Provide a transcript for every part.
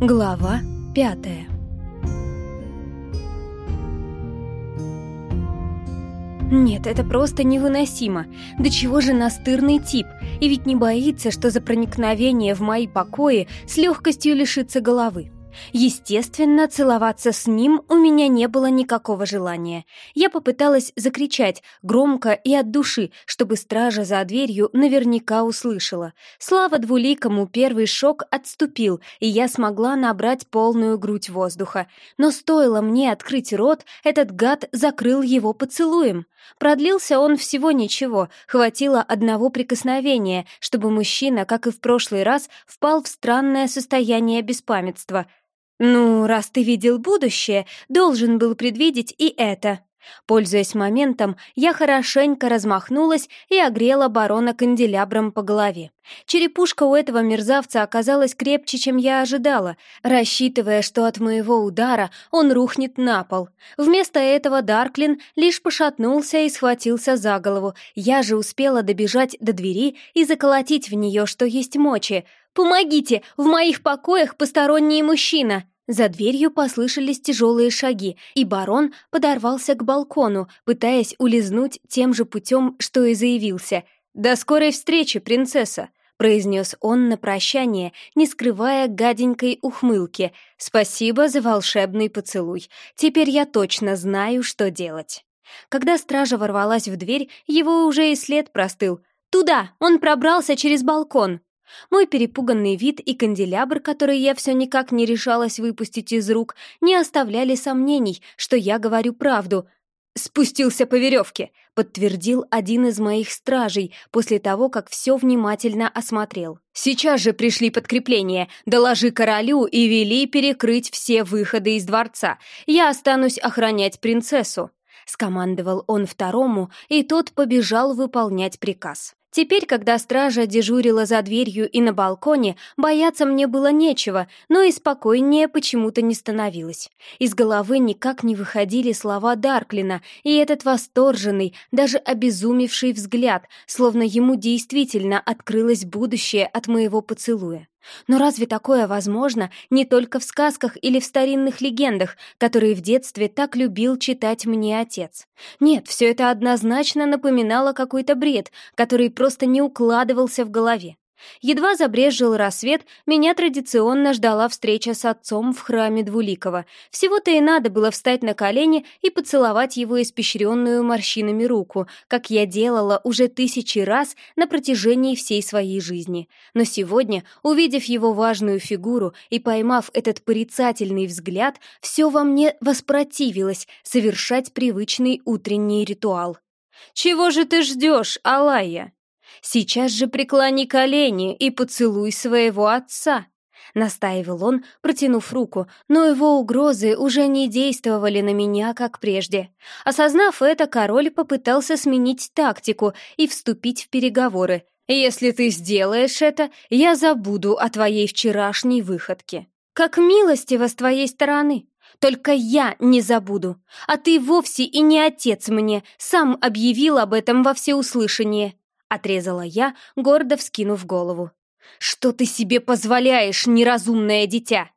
Глава пятая Нет, это просто невыносимо. До чего же настырный тип? И ведь не боится, что за проникновение в мои покои с легкостью лишится головы. Естественно, целоваться с ним у меня не было никакого желания. Я попыталась закричать громко и от души, чтобы стража за дверью наверняка услышала. Слава двуликому, первый шок отступил, и я смогла набрать полную грудь воздуха. Но стоило мне открыть рот, этот гад закрыл его поцелуем. Продлился он всего ничего, хватило одного прикосновения, чтобы мужчина, как и в прошлый раз, впал в странное состояние беспамятства — «Ну, раз ты видел будущее, должен был предвидеть и это». Пользуясь моментом, я хорошенько размахнулась и огрела барона канделябром по голове. Черепушка у этого мерзавца оказалась крепче, чем я ожидала, рассчитывая, что от моего удара он рухнет на пол. Вместо этого Дарклин лишь пошатнулся и схватился за голову. Я же успела добежать до двери и заколотить в нее, что есть мочи. «Помогите! В моих покоях посторонний мужчина!» За дверью послышались тяжелые шаги, и барон подорвался к балкону, пытаясь улизнуть тем же путем, что и заявился. «До скорой встречи, принцесса!» — произнес он на прощание, не скрывая гаденькой ухмылки. «Спасибо за волшебный поцелуй. Теперь я точно знаю, что делать». Когда стража ворвалась в дверь, его уже и след простыл. «Туда! Он пробрался через балкон!» Мой перепуганный вид и канделябр, который я все никак не решалась выпустить из рук, не оставляли сомнений, что я говорю правду. «Спустился по веревке», — подтвердил один из моих стражей после того, как все внимательно осмотрел. «Сейчас же пришли подкрепления. Доложи королю и вели перекрыть все выходы из дворца. Я останусь охранять принцессу», — скомандовал он второму, и тот побежал выполнять приказ. Теперь, когда стража дежурила за дверью и на балконе, бояться мне было нечего, но и спокойнее почему-то не становилось. Из головы никак не выходили слова Дарклина, и этот восторженный, даже обезумевший взгляд, словно ему действительно открылось будущее от моего поцелуя. Но разве такое возможно не только в сказках или в старинных легендах, которые в детстве так любил читать мне отец? Нет, все это однозначно напоминало какой-то бред, который просто не укладывался в голове. Едва забрезжил рассвет, меня традиционно ждала встреча с отцом в храме Двуликова. Всего-то и надо было встать на колени и поцеловать его испещренную морщинами руку, как я делала уже тысячи раз на протяжении всей своей жизни. Но сегодня, увидев его важную фигуру и поймав этот порицательный взгляд, все во мне воспротивилось совершать привычный утренний ритуал. «Чего же ты ждешь, Алая?» Сейчас же преклони колени и поцелуй своего отца!» Настаивал он, протянув руку, но его угрозы уже не действовали на меня, как прежде. Осознав это, король попытался сменить тактику и вступить в переговоры. «Если ты сделаешь это, я забуду о твоей вчерашней выходке». «Как милостиво с твоей стороны!» Только я не забуду. А ты вовсе и не отец мне, сам объявил об этом во всеуслышание. — отрезала я, гордо вскинув голову. «Что ты себе позволяешь, неразумное дитя?»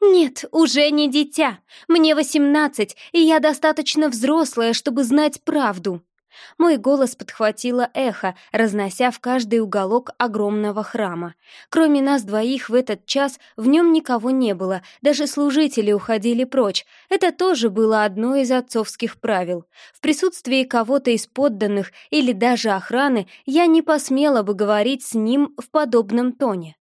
«Нет, уже не дитя. Мне восемнадцать, и я достаточно взрослая, чтобы знать правду», мой голос подхватило эхо, разнося в каждый уголок огромного храма. Кроме нас двоих в этот час в нем никого не было, даже служители уходили прочь. Это тоже было одно из отцовских правил. В присутствии кого-то из подданных или даже охраны я не посмела бы говорить с ним в подобном тоне.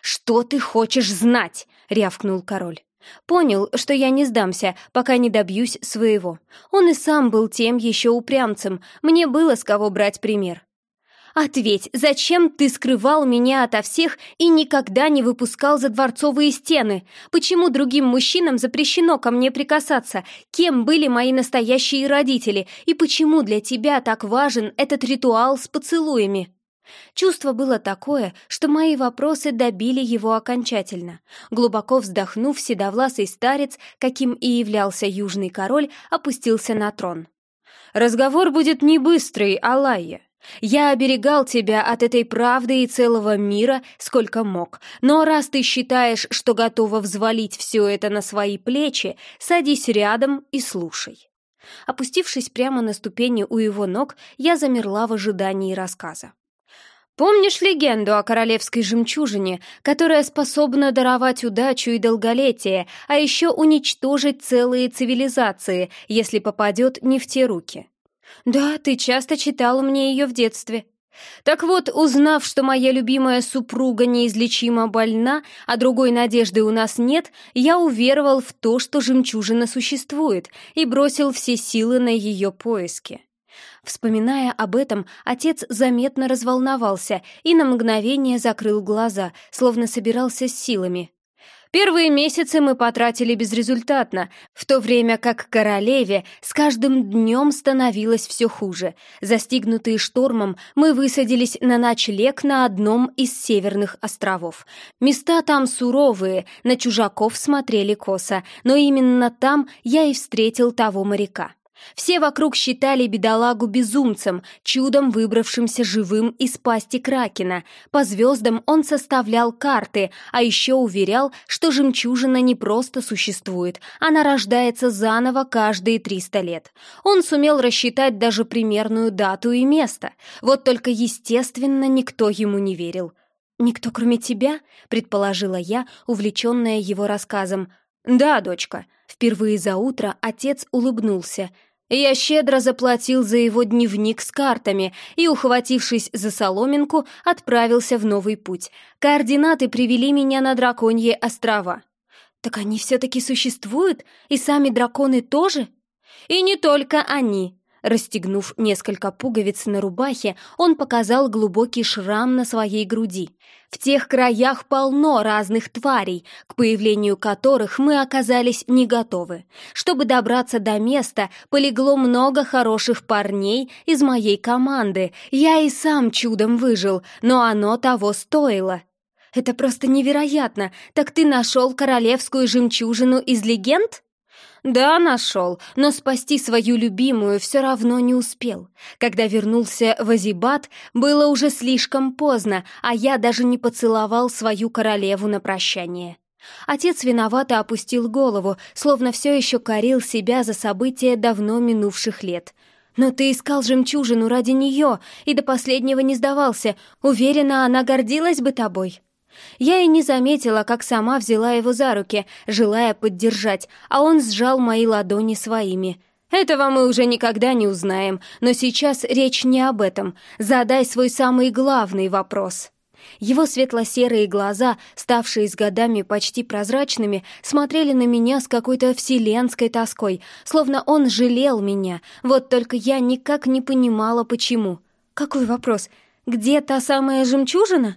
«Что ты хочешь знать?» — рявкнул король. Понял, что я не сдамся, пока не добьюсь своего. Он и сам был тем еще упрямцем, мне было с кого брать пример. «Ответь, зачем ты скрывал меня ото всех и никогда не выпускал за дворцовые стены? Почему другим мужчинам запрещено ко мне прикасаться? Кем были мои настоящие родители? И почему для тебя так важен этот ритуал с поцелуями?» Чувство было такое, что мои вопросы добили его окончательно. Глубоко вздохнув, седовласый старец, каким и являлся южный король, опустился на трон. «Разговор будет не быстрый, Алайя. Я оберегал тебя от этой правды и целого мира, сколько мог. Но раз ты считаешь, что готова взвалить все это на свои плечи, садись рядом и слушай». Опустившись прямо на ступени у его ног, я замерла в ожидании рассказа. Помнишь легенду о королевской жемчужине, которая способна даровать удачу и долголетие, а еще уничтожить целые цивилизации, если попадет не в те руки? Да, ты часто читал мне ее в детстве. Так вот, узнав, что моя любимая супруга неизлечимо больна, а другой надежды у нас нет, я уверовал в то, что жемчужина существует, и бросил все силы на ее поиски. Вспоминая об этом, отец заметно разволновался и на мгновение закрыл глаза, словно собирался с силами. Первые месяцы мы потратили безрезультатно, в то время как королеве с каждым днем становилось все хуже. Застигнутые штормом, мы высадились на ночлег на одном из северных островов. Места там суровые, на чужаков смотрели косо, но именно там я и встретил того моряка. Все вокруг считали бедолагу безумцем, чудом выбравшимся живым из пасти Кракена. По звездам он составлял карты, а еще уверял, что жемчужина не просто существует, она рождается заново каждые 300 лет. Он сумел рассчитать даже примерную дату и место. Вот только, естественно, никто ему не верил. «Никто, кроме тебя?» — предположила я, увлеченная его рассказом. «Да, дочка». Впервые за утро отец улыбнулся — я щедро заплатил за его дневник с картами и, ухватившись за соломинку, отправился в новый путь. Координаты привели меня на Драконье острова. Так они все-таки существуют? И сами драконы тоже? И не только они. Расстегнув несколько пуговиц на рубахе, он показал глубокий шрам на своей груди. В тех краях полно разных тварей, к появлению которых мы оказались не готовы. Чтобы добраться до места, полегло много хороших парней из моей команды. Я и сам чудом выжил, но оно того стоило. Это просто невероятно. Так ты нашел королевскую жемчужину из легенд? Да, нашел, но спасти свою любимую все равно не успел. Когда вернулся в Азибат, было уже слишком поздно, а я даже не поцеловал свою королеву на прощание. Отец виновато опустил голову, словно все еще корил себя за события давно минувших лет. «Но ты искал жемчужину ради нее и до последнего не сдавался. Уверена, она гордилась бы тобой». Я и не заметила, как сама взяла его за руки, желая поддержать, а он сжал мои ладони своими. Этого мы уже никогда не узнаем, но сейчас речь не об этом. Задай свой самый главный вопрос. Его светло-серые глаза, ставшие с годами почти прозрачными, смотрели на меня с какой-то вселенской тоской, словно он жалел меня, вот только я никак не понимала, почему. «Какой вопрос? Где та самая жемчужина?»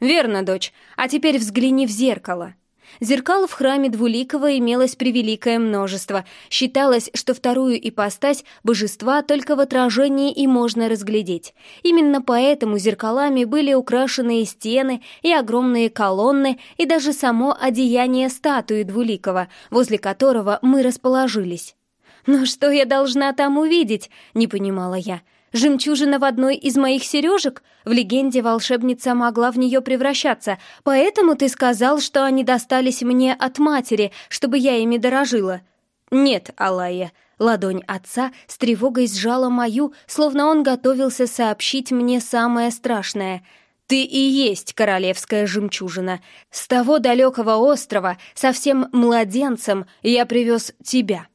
«Верно, дочь. А теперь взгляни в зеркало». Зеркал в храме Двуликова имелось превеликое множество. Считалось, что вторую ипостась божества только в отражении и можно разглядеть. Именно поэтому зеркалами были украшены и стены, и огромные колонны, и даже само одеяние статуи Двуликова, возле которого мы расположились. «Но что я должна там увидеть?» — не понимала я. Жемчужина в одной из моих сережек? В легенде волшебница могла в нее превращаться, поэтому ты сказал, что они достались мне от матери, чтобы я ими дорожила». «Нет, Алая». Ладонь отца с тревогой сжала мою, словно он готовился сообщить мне самое страшное — ты и есть королевская жемчужина. С того далекого острова, совсем младенцем, я привез тебя.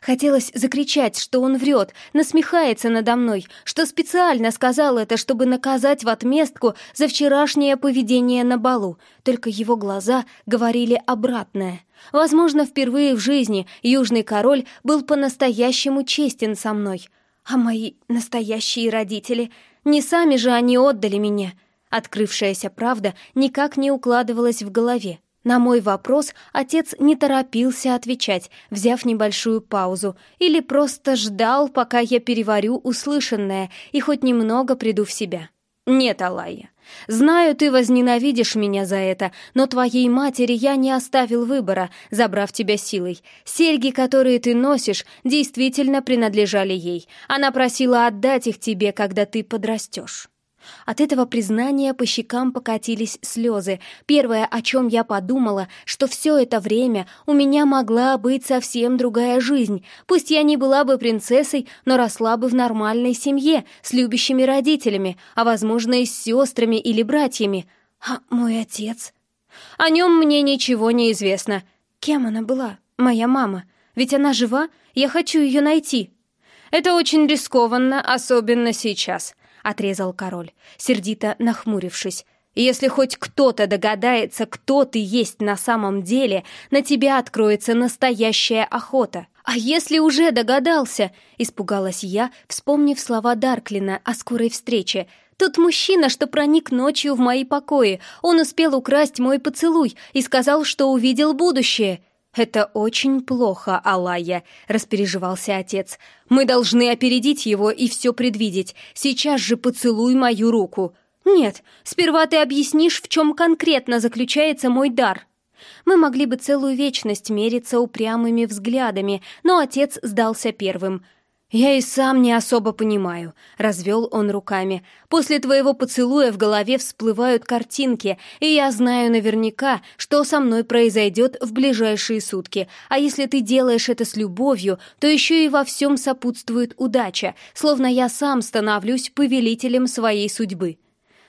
Хотелось закричать, что он врет, насмехается надо мной, что специально сказал это, чтобы наказать в отместку за вчерашнее поведение на балу. Только его глаза говорили обратное. Возможно, впервые в жизни Южный Король был по-настоящему честен со мной. А мои настоящие родители, не сами же они отдали меня. Открывшаяся правда никак не укладывалась в голове. На мой вопрос отец не торопился отвечать, взяв небольшую паузу, или просто ждал, пока я переварю услышанное и хоть немного приду в себя. «Нет, Алая, знаю, ты возненавидишь меня за это, но твоей матери я не оставил выбора, забрав тебя силой. Серьги, которые ты носишь, действительно принадлежали ей. Она просила отдать их тебе, когда ты подрастешь». От этого признания по щекам покатились слезы. Первое, о чем я подумала, что все это время у меня могла быть совсем другая жизнь. Пусть я не была бы принцессой, но росла бы в нормальной семье, с любящими родителями, а, возможно, и с сестрами или братьями. А мой отец? О нем мне ничего не известно. Кем она была? Моя мама. Ведь она жива? Я хочу ее найти. Это очень рискованно, особенно сейчас. — отрезал король, сердито нахмурившись. «Если хоть кто-то догадается, кто ты есть на самом деле, на тебя откроется настоящая охота». «А если уже догадался?» — испугалась я, вспомнив слова Дарклина о скорой встрече. «Тот мужчина, что проник ночью в мои покои, он успел украсть мой поцелуй и сказал, что увидел будущее». «Это очень плохо, Алая», — распереживался отец. «Мы должны опередить его и все предвидеть. Сейчас же поцелуй мою руку». «Нет, сперва ты объяснишь, в чем конкретно заключается мой дар». Мы могли бы целую вечность мериться упрямыми взглядами, но отец сдался первым — «Я и сам не особо понимаю», — развел он руками. «После твоего поцелуя в голове всплывают картинки, и я знаю наверняка, что со мной произойдет в ближайшие сутки. А если ты делаешь это с любовью, то еще и во всем сопутствует удача, словно я сам становлюсь повелителем своей судьбы».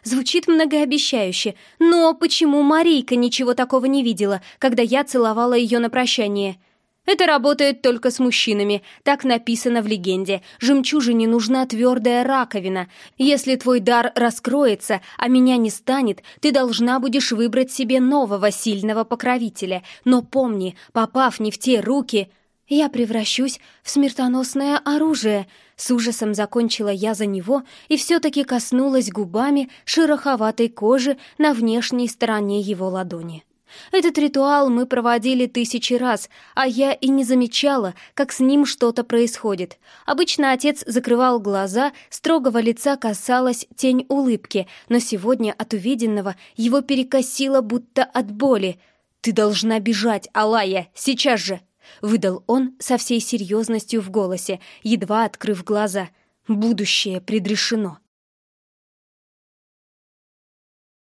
Звучит многообещающе, но почему Марийка ничего такого не видела, когда я целовала ее на прощание?» Это работает только с мужчинами, так написано в легенде. Жемчужине нужна твердая раковина. Если твой дар раскроется, а меня не станет, ты должна будешь выбрать себе нового сильного покровителя. Но помни, попав не в те руки, я превращусь в смертоносное оружие. С ужасом закончила я за него и все-таки коснулась губами шероховатой кожи на внешней стороне его ладони. Этот ритуал мы проводили тысячи раз, а я и не замечала, как с ним что-то происходит. Обычно отец закрывал глаза, строгого лица касалась тень улыбки, но сегодня от увиденного его перекосило будто от боли. «Ты должна бежать, Алая, сейчас же!» — выдал он со всей серьезностью в голосе, едва открыв глаза. «Будущее предрешено.